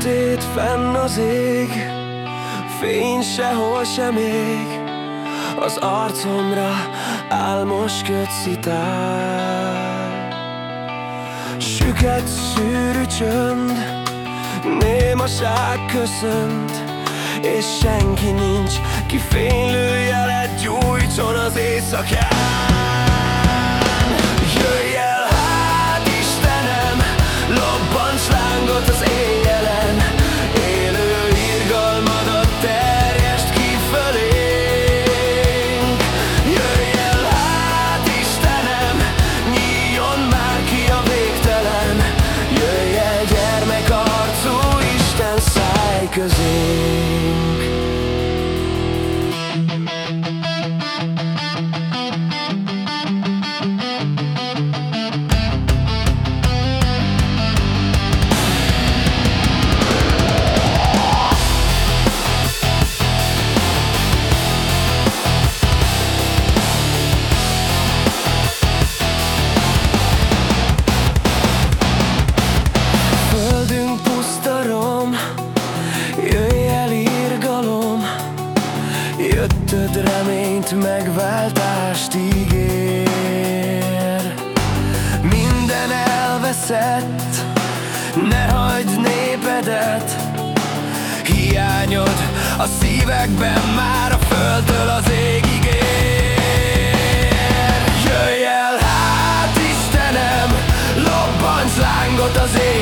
szét fenn az ég Fény sehol sem ég Az arcomra álmos kötszitál Süket szűrű csönd Némaság köszönt És senki nincs Ki fénylő jelet gyújtson az éjszakán mindent megváltást ígér. Minden elveszett, ne hagyd népedet. Hiányod a szívekben már a földtől az égig ér. Jöjj el hát Istenem, lobbants lángot az ég